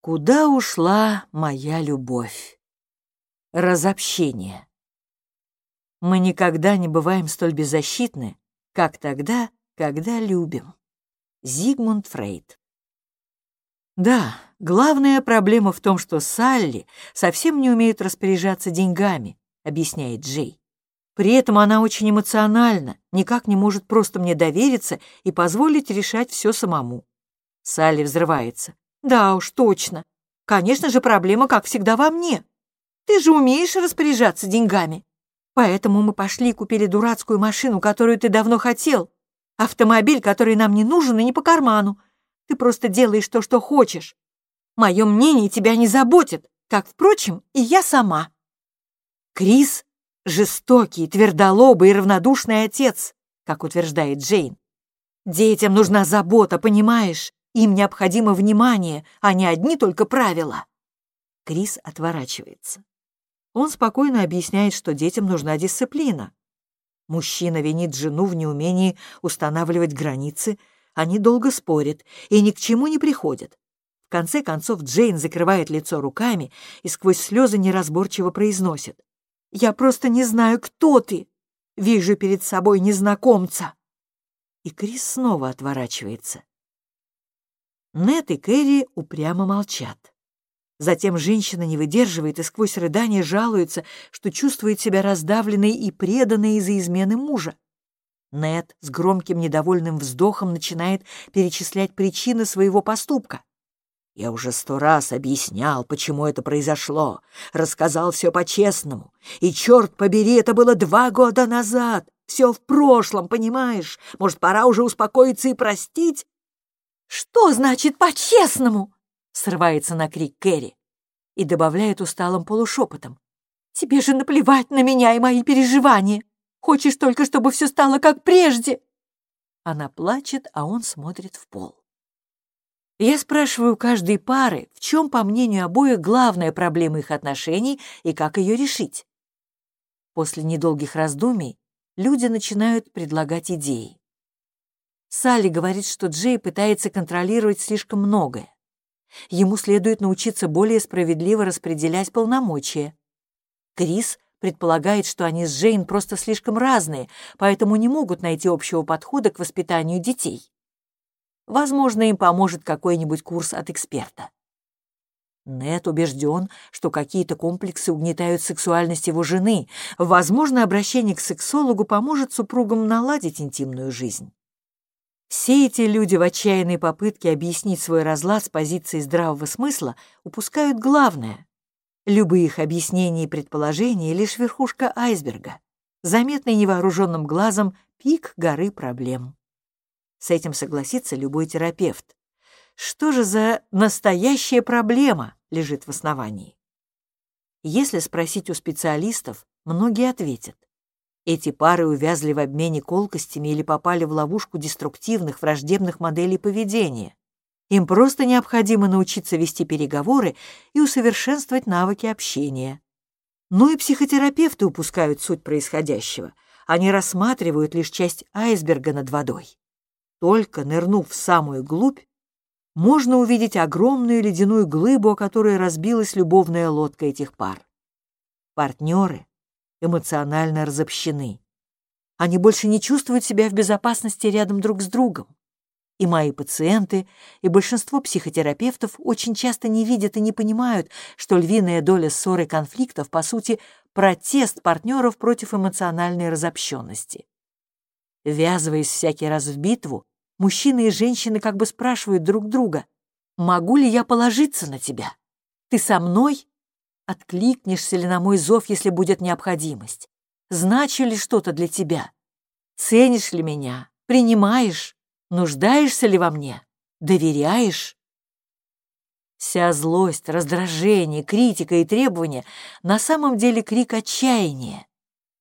Куда ушла моя любовь? Разобщение. Мы никогда не бываем столь беззащитны, как тогда, когда любим. Зигмунд Фрейд. Да, главная проблема в том, что Салли совсем не умеет распоряжаться деньгами, объясняет Джей. При этом она очень эмоциональна, никак не может просто мне довериться и позволить решать все самому. Салли взрывается. Да уж, точно. Конечно же, проблема, как всегда, во мне. Ты же умеешь распоряжаться деньгами. Поэтому мы пошли и купили дурацкую машину, которую ты давно хотел, Автомобиль, который нам не нужен и не по карману. Ты просто делаешь то, что хочешь. Мое мнение тебя не заботит, как, впрочем, и я сама. Крис — жестокий, твердолобый и равнодушный отец, как утверждает Джейн. Детям нужна забота, понимаешь? Им необходимо внимание, а не одни только правила. Крис отворачивается. Он спокойно объясняет, что детям нужна дисциплина. Мужчина винит жену в неумении устанавливать границы, они долго спорят и ни к чему не приходят. В конце концов Джейн закрывает лицо руками и сквозь слезы неразборчиво произносит. «Я просто не знаю, кто ты. Вижу перед собой незнакомца». И Крис снова отворачивается. Нет и Кэрри упрямо молчат. Затем женщина не выдерживает и сквозь рыдание жалуется, что чувствует себя раздавленной и преданной из-за измены мужа. Нед с громким недовольным вздохом начинает перечислять причины своего поступка. Я уже сто раз объяснял, почему это произошло, рассказал все по-честному. И, черт побери, это было два года назад. Все в прошлом, понимаешь? Может, пора уже успокоиться и простить? Что значит по-честному? срывается на крик Кэрри и добавляет усталым полушепотом. «Тебе же наплевать на меня и мои переживания! Хочешь только, чтобы все стало как прежде!» Она плачет, а он смотрит в пол. Я спрашиваю каждой пары, в чем, по мнению обоих, главная проблема их отношений и как ее решить. После недолгих раздумий люди начинают предлагать идеи. Салли говорит, что Джей пытается контролировать слишком многое. Ему следует научиться более справедливо распределять полномочия. Крис предполагает, что они с Джейн просто слишком разные, поэтому не могут найти общего подхода к воспитанию детей. Возможно, им поможет какой-нибудь курс от эксперта. Нет убежден, что какие-то комплексы угнетают сексуальность его жены. Возможно, обращение к сексологу поможет супругам наладить интимную жизнь. Все эти люди в отчаянной попытке объяснить свой разлад с позиции здравого смысла упускают главное. Любые их объяснения и предположения — лишь верхушка айсберга, заметный невооруженным глазом пик горы проблем. С этим согласится любой терапевт. Что же за настоящая проблема лежит в основании? Если спросить у специалистов, многие ответят. Эти пары увязли в обмене колкостями или попали в ловушку деструктивных, враждебных моделей поведения. Им просто необходимо научиться вести переговоры и усовершенствовать навыки общения. Ну и психотерапевты упускают суть происходящего. Они рассматривают лишь часть айсберга над водой. Только нырнув в самую глубь, можно увидеть огромную ледяную глыбу, о которой разбилась любовная лодка этих пар. Партнеры эмоционально разобщены. Они больше не чувствуют себя в безопасности рядом друг с другом. И мои пациенты, и большинство психотерапевтов очень часто не видят и не понимают, что львиная доля ссор и конфликтов, по сути, протест партнеров против эмоциональной разобщенности. Ввязываясь всякий раз в битву, мужчины и женщины как бы спрашивают друг друга, «Могу ли я положиться на тебя? Ты со мной Откликнешься ли на мой зов, если будет необходимость? Значу ли что-то для тебя? Ценишь ли меня? Принимаешь? Нуждаешься ли во мне? Доверяешь? Вся злость, раздражение, критика и требования на самом деле крик отчаяния.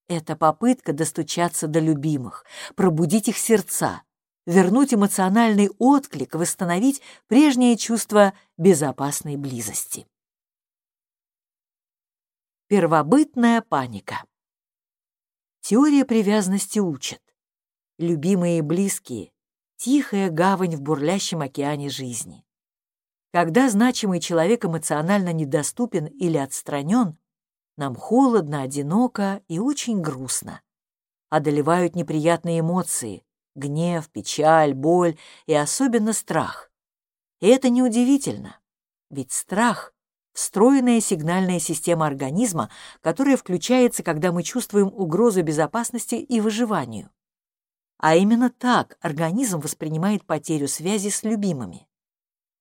Это попытка достучаться до любимых, пробудить их сердца, вернуть эмоциональный отклик, восстановить прежнее чувство безопасной близости. Первобытная паника. Теория привязанности учит. Любимые и близкие — тихая гавань в бурлящем океане жизни. Когда значимый человек эмоционально недоступен или отстранен, нам холодно, одиноко и очень грустно. Одолевают неприятные эмоции — гнев, печаль, боль и особенно страх. И это неудивительно, ведь страх — встроенная сигнальная система организма, которая включается, когда мы чувствуем угрозу безопасности и выживанию. А именно так организм воспринимает потерю связи с любимыми.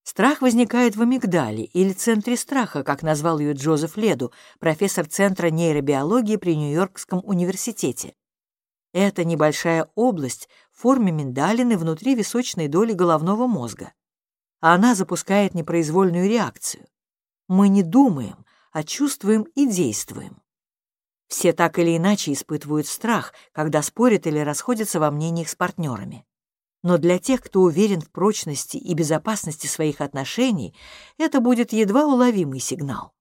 Страх возникает в амигдале или центре страха, как назвал ее Джозеф Леду, профессор Центра нейробиологии при Нью-Йоркском университете. Это небольшая область в форме миндалины внутри височной доли головного мозга. Она запускает непроизвольную реакцию. Мы не думаем, а чувствуем и действуем. Все так или иначе испытывают страх, когда спорят или расходятся во мнениях с партнерами. Но для тех, кто уверен в прочности и безопасности своих отношений, это будет едва уловимый сигнал.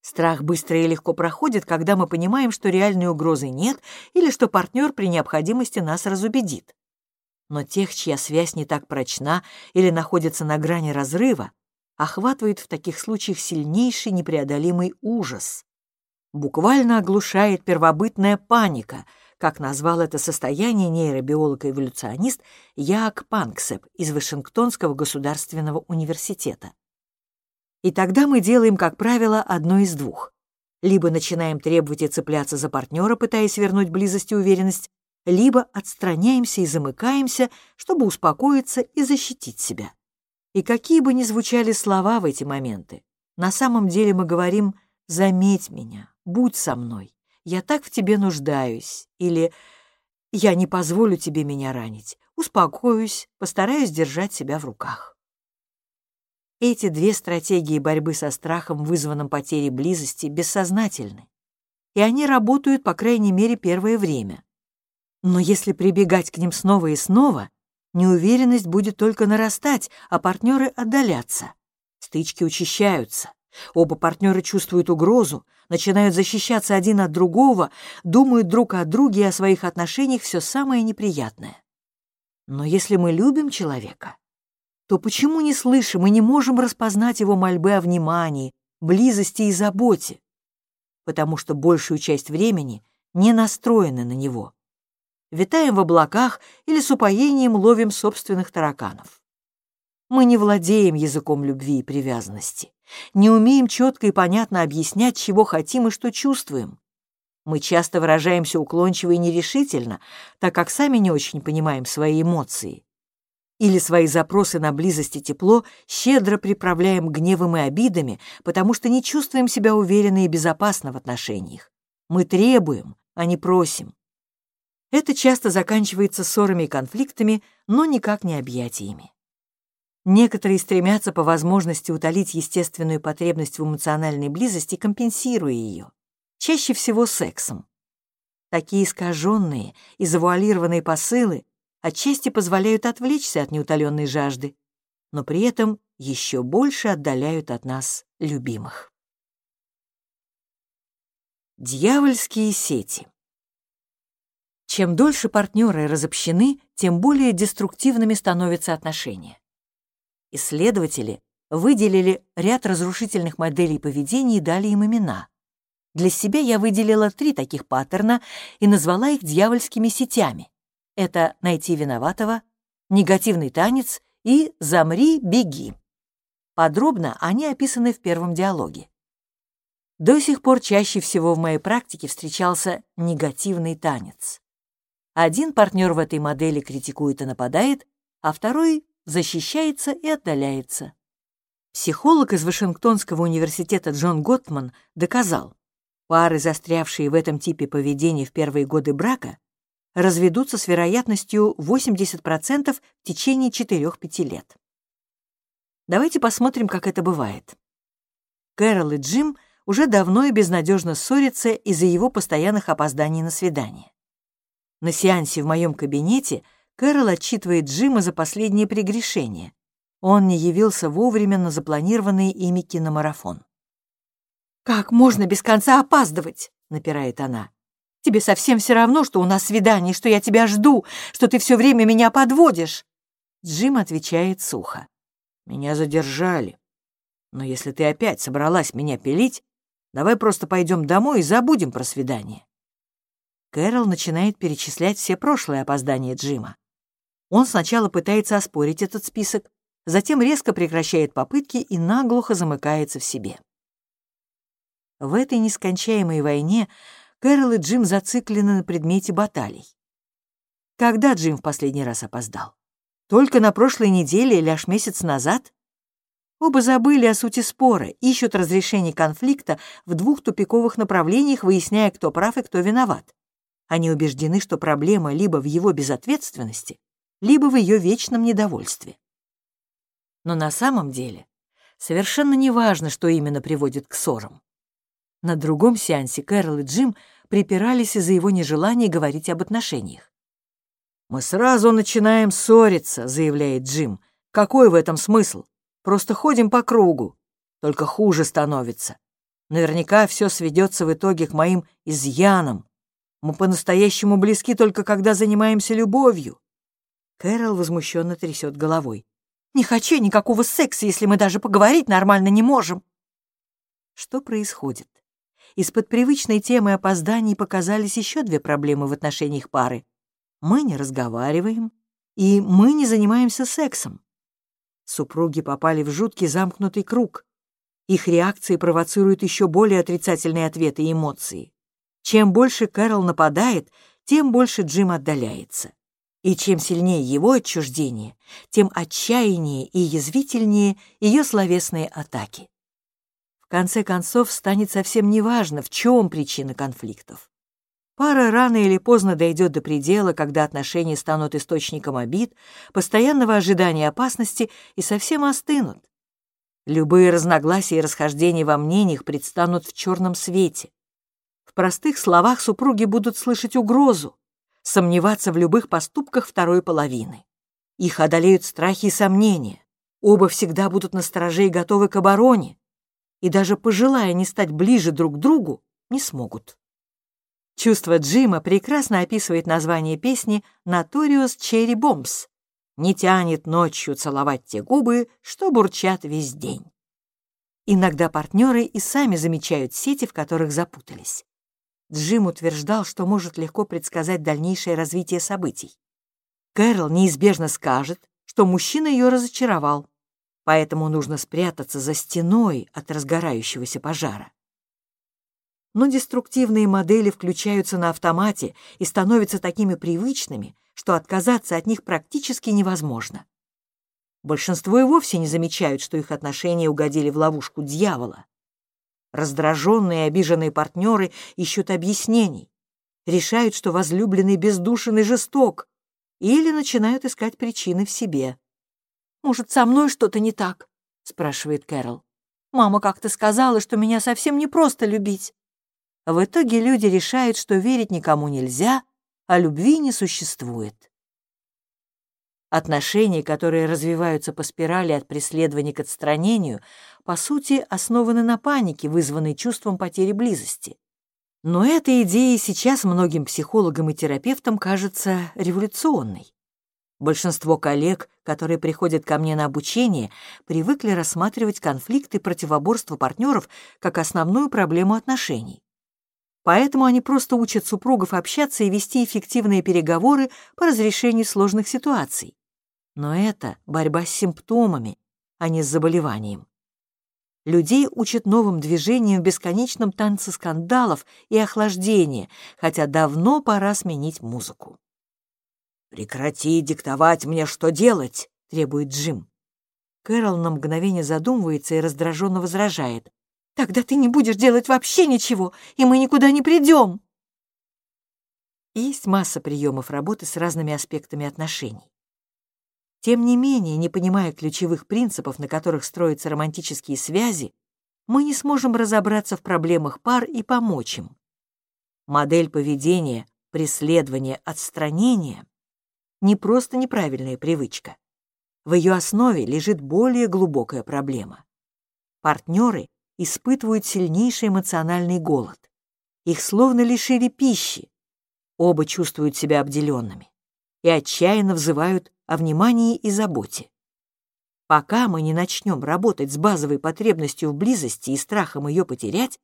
Страх быстро и легко проходит, когда мы понимаем, что реальной угрозы нет или что партнер при необходимости нас разубедит. Но тех, чья связь не так прочна или находится на грани разрыва, охватывает в таких случаях сильнейший непреодолимый ужас. Буквально оглушает первобытная паника — как назвал это состояние нейробиолог-эволюционист Яак Панксеп из Вашингтонского государственного университета. И тогда мы делаем, как правило, одно из двух. Либо начинаем требовать и цепляться за партнера, пытаясь вернуть близость и уверенность, либо отстраняемся и замыкаемся, чтобы успокоиться и защитить себя. И какие бы ни звучали слова в эти моменты, на самом деле мы говорим «заметь меня, будь со мной». «Я так в тебе нуждаюсь» или «Я не позволю тебе меня ранить, успокоюсь, постараюсь держать себя в руках». Эти две стратегии борьбы со страхом, вызванным потерей близости, бессознательны, и они работают, по крайней мере, первое время. Но если прибегать к ним снова и снова, неуверенность будет только нарастать, а партнеры отдаляться. Стычки учащаются. Оба партнера чувствуют угрозу, начинают защищаться один от другого, думают друг о друге и о своих отношениях все самое неприятное. Но если мы любим человека, то почему не слышим и не можем распознать его мольбы о внимании, близости и заботе? Потому что большую часть времени не настроены на него. Витаем в облаках или с упоением ловим собственных тараканов. Мы не владеем языком любви и привязанности не умеем четко и понятно объяснять, чего хотим и что чувствуем. Мы часто выражаемся уклончиво и нерешительно, так как сами не очень понимаем свои эмоции. Или свои запросы на близость и тепло щедро приправляем гневом и обидами, потому что не чувствуем себя уверенно и безопасно в отношениях. Мы требуем, а не просим. Это часто заканчивается ссорами и конфликтами, но никак не объятиями. Некоторые стремятся по возможности утолить естественную потребность в эмоциональной близости, компенсируя ее, чаще всего сексом. Такие искаженные и завуалированные посылы отчасти позволяют отвлечься от неутоленной жажды, но при этом еще больше отдаляют от нас любимых. Дьявольские сети Чем дольше партнеры разобщены, тем более деструктивными становятся отношения. Исследователи выделили ряд разрушительных моделей поведения и дали им имена. Для себя я выделила три таких паттерна и назвала их дьявольскими сетями. Это «найти виноватого», «негативный танец» и «замри, беги». Подробно они описаны в первом диалоге. До сих пор чаще всего в моей практике встречался негативный танец. Один партнер в этой модели критикует и нападает, а второй защищается и отдаляется. Психолог из Вашингтонского университета Джон Готтман доказал, пары, застрявшие в этом типе поведения в первые годы брака, разведутся с вероятностью 80% в течение 4-5 лет. Давайте посмотрим, как это бывает. Кэрол и Джим уже давно и безнадежно ссорятся из-за его постоянных опозданий на свидание. На сеансе в моем кабинете Кэрол отчитывает Джима за последние прегрешения. Он не явился вовремя на запланированный ими киномарафон. «Как можно без конца опаздывать?» — напирает она. «Тебе совсем все равно, что у нас свидание, что я тебя жду, что ты все время меня подводишь!» Джим отвечает сухо. «Меня задержали. Но если ты опять собралась меня пилить, давай просто пойдем домой и забудем про свидание. Кэрол начинает перечислять все прошлые опоздания Джима. Он сначала пытается оспорить этот список, затем резко прекращает попытки и наглухо замыкается в себе. В этой нескончаемой войне Кэрол и Джим зациклены на предмете баталий. Когда Джим в последний раз опоздал? Только на прошлой неделе или аж месяц назад? Оба забыли о сути спора, ищут разрешение конфликта в двух тупиковых направлениях, выясняя, кто прав и кто виноват. Они убеждены, что проблема либо в его безответственности, либо в ее вечном недовольстве. Но на самом деле совершенно неважно, что именно приводит к ссорам. На другом сеансе Кэрол и Джим припирались из-за его нежелания говорить об отношениях. «Мы сразу начинаем ссориться», — заявляет Джим. «Какой в этом смысл? Просто ходим по кругу. Только хуже становится. Наверняка все сведется в итоге к моим изъянам. Мы по-настоящему близки только когда занимаемся любовью». Кэрол возмущенно трясет головой. «Не хочу никакого секса, если мы даже поговорить нормально не можем». Что происходит? Из-под привычной темы опозданий показались еще две проблемы в отношениях пары. Мы не разговариваем, и мы не занимаемся сексом. Супруги попали в жуткий замкнутый круг. Их реакции провоцируют еще более отрицательные ответы и эмоции. Чем больше Кэрол нападает, тем больше Джим отдаляется. И чем сильнее его отчуждение, тем отчаяннее и язвительнее ее словесные атаки конце концов станет совсем неважно, в чем причина конфликтов. Пара рано или поздно дойдет до предела, когда отношения станут источником обид, постоянного ожидания опасности и совсем остынут. Любые разногласия и расхождения во мнениях предстанут в черном свете. В простых словах супруги будут слышать угрозу, сомневаться в любых поступках второй половины. Их одолеют страхи и сомнения. Оба всегда будут на стороже и готовы к обороне и даже пожелая не стать ближе друг к другу, не смогут. Чувство Джима прекрасно описывает название песни «Notorious Cherry Bombs». Не тянет ночью целовать те губы, что бурчат весь день. Иногда партнеры и сами замечают сети, в которых запутались. Джим утверждал, что может легко предсказать дальнейшее развитие событий. Кэрол неизбежно скажет, что мужчина ее разочаровал, поэтому нужно спрятаться за стеной от разгорающегося пожара. Но деструктивные модели включаются на автомате и становятся такими привычными, что отказаться от них практически невозможно. Большинство и вовсе не замечают, что их отношения угодили в ловушку дьявола. Раздраженные и обиженные партнеры ищут объяснений, решают, что возлюбленный бездушен и жесток, или начинают искать причины в себе. «Может, со мной что-то не так?» — спрашивает Кэрол. «Мама как-то сказала, что меня совсем не просто любить». В итоге люди решают, что верить никому нельзя, а любви не существует. Отношения, которые развиваются по спирали от преследования к отстранению, по сути, основаны на панике, вызванной чувством потери близости. Но эта идея сейчас многим психологам и терапевтам кажется революционной. Большинство коллег, которые приходят ко мне на обучение, привыкли рассматривать конфликты и противоборство партнеров как основную проблему отношений. Поэтому они просто учат супругов общаться и вести эффективные переговоры по разрешению сложных ситуаций. Но это борьба с симптомами, а не с заболеванием. Людей учат новым движениям в бесконечном танце скандалов и охлаждения, хотя давно пора сменить музыку. «Прекрати диктовать мне, что делать!» — требует Джим. Кэрол на мгновение задумывается и раздраженно возражает. «Тогда ты не будешь делать вообще ничего, и мы никуда не придем!» Есть масса приемов работы с разными аспектами отношений. Тем не менее, не понимая ключевых принципов, на которых строятся романтические связи, мы не сможем разобраться в проблемах пар и помочь им. Модель поведения, преследования, отстранения не просто неправильная привычка. В ее основе лежит более глубокая проблема. Партнеры испытывают сильнейший эмоциональный голод. Их словно лишили пищи. Оба чувствуют себя обделенными и отчаянно взывают о внимании и заботе. Пока мы не начнем работать с базовой потребностью в близости и страхом ее потерять,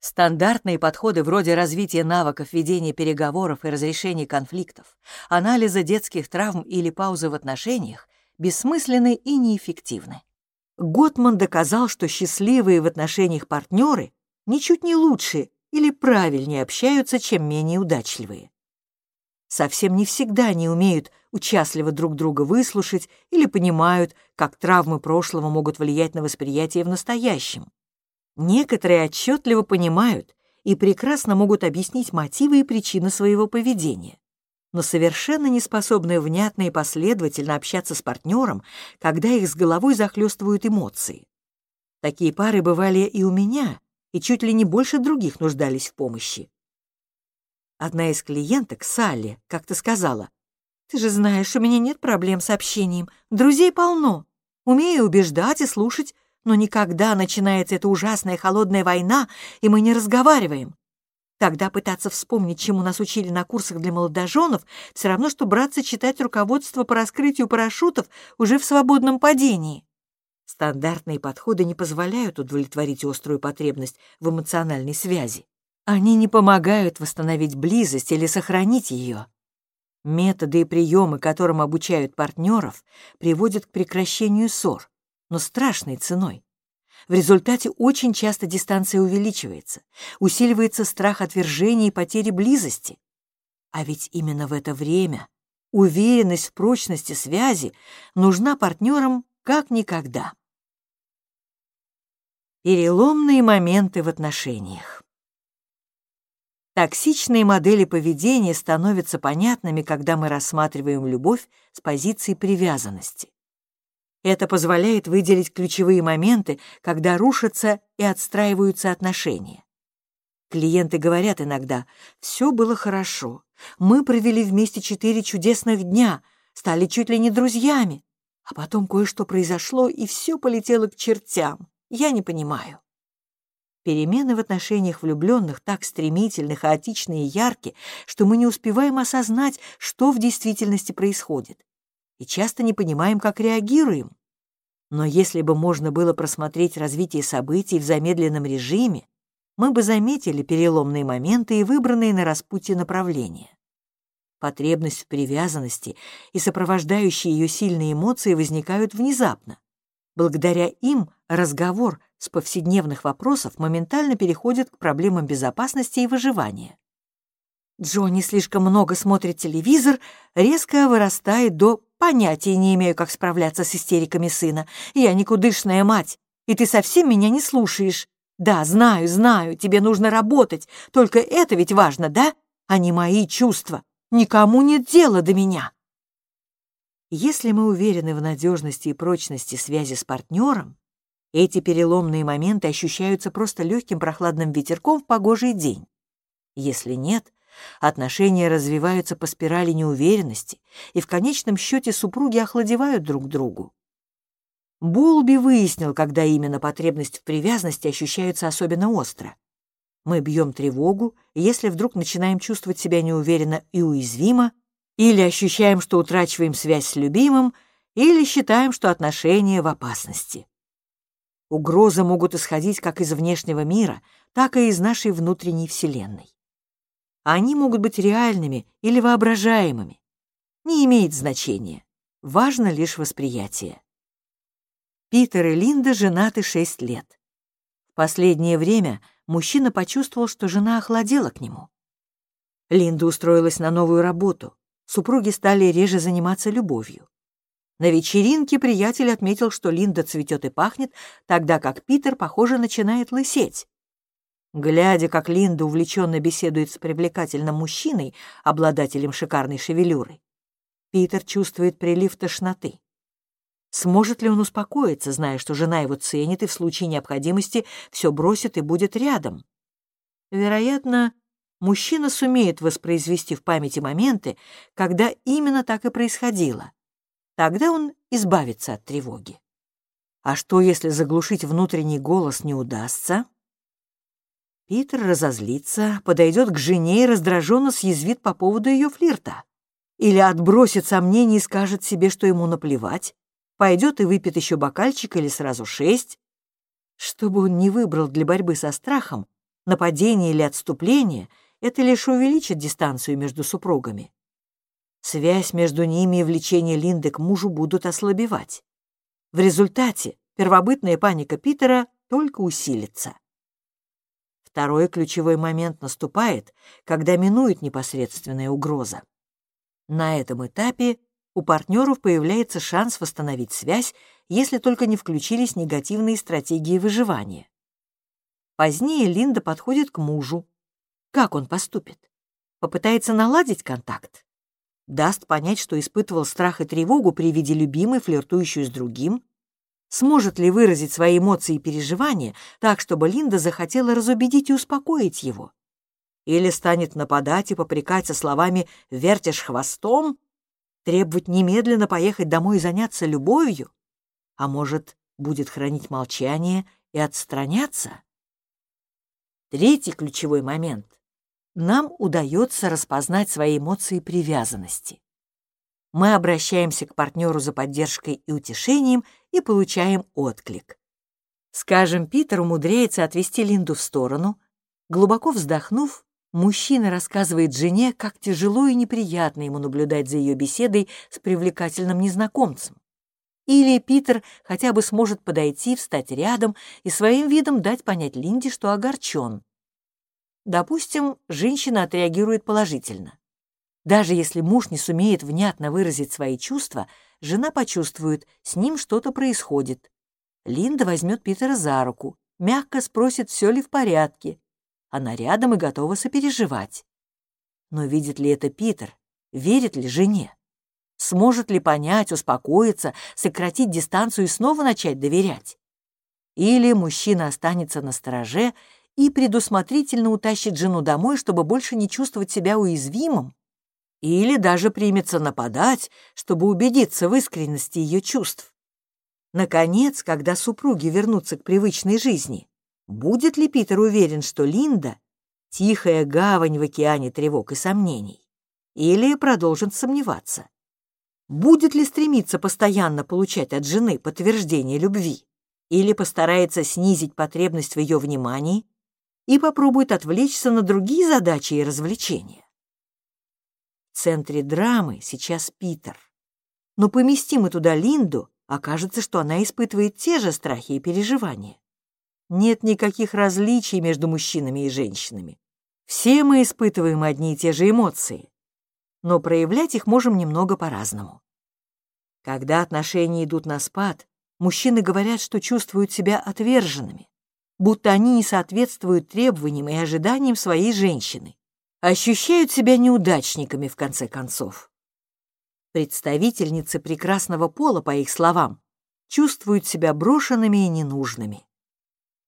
стандартные подходы вроде развития навыков ведения переговоров и разрешения конфликтов, анализа детских травм или паузы в отношениях бессмысленны и неэффективны. Готман доказал, что счастливые в отношениях партнеры ничуть не лучше или правильнее общаются, чем менее удачливые. Совсем не всегда они умеют участливо друг друга выслушать или понимают, как травмы прошлого могут влиять на восприятие в настоящем. Некоторые отчетливо понимают и прекрасно могут объяснить мотивы и причины своего поведения, но совершенно не способны внятно и последовательно общаться с партнером, когда их с головой захлестывают эмоции. Такие пары бывали и у меня, и чуть ли не больше других нуждались в помощи. Одна из клиенток, Салли, как-то сказала, «Ты же знаешь, у меня нет проблем с общением, друзей полно. Умею убеждать и слушать, но никогда начинается эта ужасная холодная война, и мы не разговариваем. Тогда пытаться вспомнить, чему нас учили на курсах для молодоженов, все равно, что браться читать руководство по раскрытию парашютов уже в свободном падении. Стандартные подходы не позволяют удовлетворить острую потребность в эмоциональной связи. Они не помогают восстановить близость или сохранить ее. Методы и приемы, которым обучают партнеров, приводят к прекращению ссор, но страшной ценой. В результате очень часто дистанция увеличивается, усиливается страх отвержения и потери близости. А ведь именно в это время уверенность в прочности связи нужна партнерам как никогда. Переломные моменты в отношениях. Токсичные модели поведения становятся понятными, когда мы рассматриваем любовь с позиции привязанности. Это позволяет выделить ключевые моменты, когда рушатся и отстраиваются отношения. Клиенты говорят иногда, «Все было хорошо. Мы провели вместе четыре чудесных дня, стали чуть ли не друзьями. А потом кое-что произошло, и все полетело к чертям. Я не понимаю». Перемены в отношениях влюбленных так стремительны, хаотичны и ярки, что мы не успеваем осознать, что в действительности происходит, и часто не понимаем, как реагируем. Но если бы можно было просмотреть развитие событий в замедленном режиме, мы бы заметили переломные моменты и выбранные на распутье направления. Потребность в привязанности и сопровождающие ее сильные эмоции возникают внезапно. Благодаря им разговор с повседневных вопросов моментально переходит к проблемам безопасности и выживания. Джонни слишком много смотрит телевизор, резко вырастает до «понятия не имею, как справляться с истериками сына. Я никудышная мать, и ты совсем меня не слушаешь. Да, знаю, знаю, тебе нужно работать, только это ведь важно, да? А не мои чувства. Никому нет дела до меня». Если мы уверены в надежности и прочности связи с партнером, эти переломные моменты ощущаются просто легким прохладным ветерком в погожий день. Если нет, отношения развиваются по спирали неуверенности, и в конечном счете супруги охладевают друг другу. Булби выяснил, когда именно потребность в привязанности ощущается особенно остро. Мы бьем тревогу, если вдруг начинаем чувствовать себя неуверенно и уязвимо, или ощущаем, что утрачиваем связь с любимым, или считаем, что отношения в опасности. Угрозы могут исходить как из внешнего мира, так и из нашей внутренней Вселенной. Они могут быть реальными или воображаемыми. Не имеет значения. Важно лишь восприятие. Питер и Линда женаты 6 лет. В последнее время мужчина почувствовал, что жена охладела к нему. Линда устроилась на новую работу супруги стали реже заниматься любовью. На вечеринке приятель отметил, что Линда цветет и пахнет, тогда как Питер, похоже, начинает лысеть. Глядя, как Линда увлеченно беседует с привлекательным мужчиной, обладателем шикарной шевелюры, Питер чувствует прилив тошноты. Сможет ли он успокоиться, зная, что жена его ценит и в случае необходимости все бросит и будет рядом? Вероятно, мужчина сумеет воспроизвести в памяти моменты, когда именно так и происходило. Тогда он избавится от тревоги. А что, если заглушить внутренний голос не удастся? Питер разозлится, подойдет к жене и раздраженно съязвит по поводу ее флирта. Или отбросит сомнения и скажет себе, что ему наплевать. пойдет и выпьет еще бокальчик или сразу шесть. Что бы он ни выбрал для борьбы со страхом, нападение или отступление, это лишь увеличит дистанцию между супругами. Связь между ними и влечение Линды к мужу будут ослабевать. В результате первобытная паника Питера только усилится. Второй ключевой момент наступает, когда минует непосредственная угроза. На этом этапе у партнеров появляется шанс восстановить связь, если только не включились негативные стратегии выживания. Позднее Линда подходит к мужу. Как он поступит? Попытается наладить контакт? Даст понять, что испытывал страх и тревогу при виде любимой, флиртующей с другим? Сможет ли выразить свои эмоции и переживания так, чтобы Линда захотела разубедить и успокоить его? Или станет нападать и попрекать со словами «вертишь хвостом», требовать немедленно поехать домой и заняться любовью? А может, будет хранить молчание и отстраняться? Третий ключевой момент. Нам удается распознать свои эмоции привязанности мы обращаемся к партнеру за поддержкой и утешением и получаем отклик. Скажем, Питер умудряется отвести Линду в сторону. Глубоко вздохнув, мужчина рассказывает жене, как тяжело и неприятно ему наблюдать за ее беседой с привлекательным незнакомцем. Или Питер хотя бы сможет подойти, встать рядом и своим видом дать понять Линде, что огорчен. Допустим, женщина отреагирует положительно. Даже если муж не сумеет внятно выразить свои чувства, жена почувствует, с ним что-то происходит. Линда возьмет Питера за руку, мягко спросит, все ли в порядке. Она рядом и готова сопереживать. Но видит ли это Питер? Верит ли жене? Сможет ли понять, успокоиться, сократить дистанцию и снова начать доверять? Или мужчина останется на стороже и предусмотрительно утащит жену домой, чтобы больше не чувствовать себя уязвимым или даже примется нападать, чтобы убедиться в искренности ее чувств. Наконец, когда супруги вернутся к привычной жизни, будет ли Питер уверен, что Линда — тихая гавань в океане тревог и сомнений? Или продолжит сомневаться? Будет ли стремиться постоянно получать от жены подтверждение любви? Или постарается снизить потребность в ее внимании и попробует отвлечься на другие задачи и развлечения? В центре драмы сейчас Питер. Но поместим мы туда Линду, окажется, что она испытывает те же страхи и переживания. Нет никаких различий между мужчинами и женщинами. Все мы испытываем одни и те же эмоции, но проявлять их можем немного по-разному. Когда отношения идут на спад, мужчины говорят, что чувствуют себя отверженными, будто они не соответствуют требованиям и ожиданиям своей женщины ощущают себя неудачниками в конце концов. Представительницы прекрасного пола, по их словам, чувствуют себя брошенными и ненужными.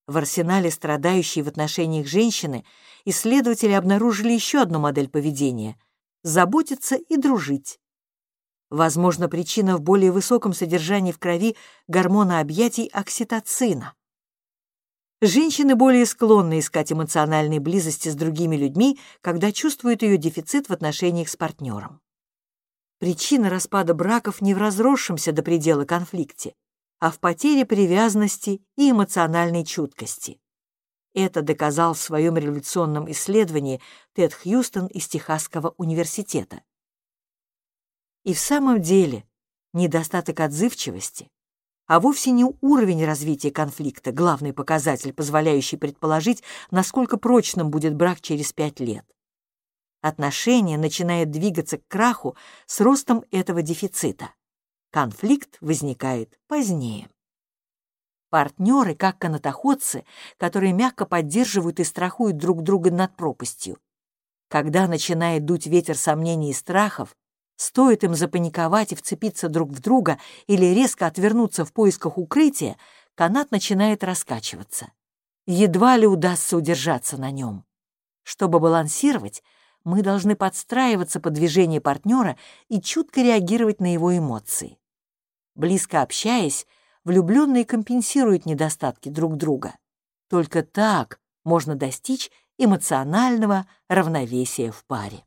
В арсенале страдающей в отношениях женщины исследователи обнаружили еще одну модель поведения — заботиться и дружить. Возможно, причина в более высоком содержании в крови гормона объятий окситоцина. Женщины более склонны искать эмоциональной близости с другими людьми, когда чувствуют ее дефицит в отношениях с партнером. Причина распада браков не в разросшемся до предела конфликте, а в потере привязанности и эмоциональной чуткости. Это доказал в своем революционном исследовании Тед Хьюстон из Техасского университета. И в самом деле недостаток отзывчивости а вовсе не уровень развития конфликта, главный показатель, позволяющий предположить, насколько прочным будет брак через пять лет. Отношение начинает двигаться к краху с ростом этого дефицита. Конфликт возникает позднее. Партнеры, как канатоходцы, которые мягко поддерживают и страхуют друг друга над пропастью. Когда начинает дуть ветер сомнений и страхов, Стоит им запаниковать и вцепиться друг в друга или резко отвернуться в поисках укрытия, канат начинает раскачиваться. Едва ли удастся удержаться на нем. Чтобы балансировать, мы должны подстраиваться под движение партнера и чутко реагировать на его эмоции. Близко общаясь, влюбленные компенсируют недостатки друг друга. Только так можно достичь эмоционального равновесия в паре.